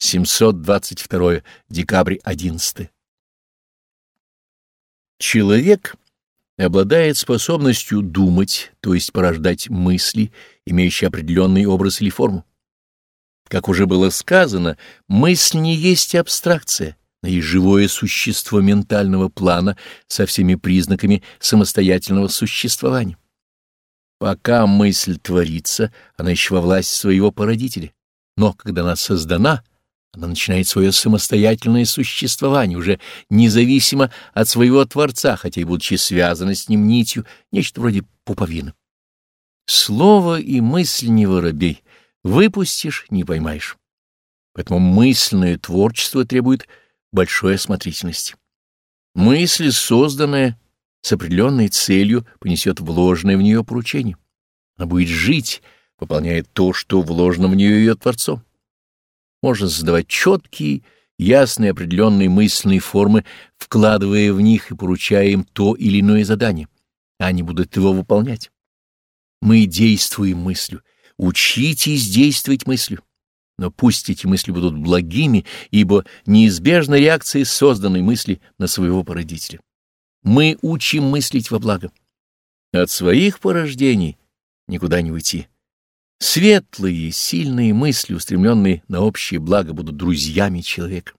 722 декабрь 11. Человек обладает способностью думать, то есть порождать мысли, имеющие определенный образ или форму. Как уже было сказано, мысль не есть абстракция, но и живое существо ментального плана со всеми признаками самостоятельного существования. Пока мысль творится, она еще во власти своего породителя. Но когда она создана, она начинает свое самостоятельное существование, уже независимо от своего Творца, хотя и будучи связана с ним нитью, нечто вроде пуповины. Слово и мысль не воробей, выпустишь — не поймаешь. Поэтому мысленное творчество требует большой осмотрительности. Мысль, созданная с определенной целью, понесет вложенное в нее поручение. Она будет жить, выполняя то, что вложено в нее ее Творцом. Можно создавать четкие, ясные, определенные мысленные формы, вкладывая в них и поручая им то или иное задание. Они будут его выполнять. Мы действуем мыслью. Учитесь действовать мыслью. Но пусть эти мысли будут благими, ибо неизбежна реакция созданной мысли на своего породителя. Мы учим мыслить во благо. От своих порождений никуда не уйти. Светлые, сильные мысли, устремленные на общее благо, будут друзьями человека.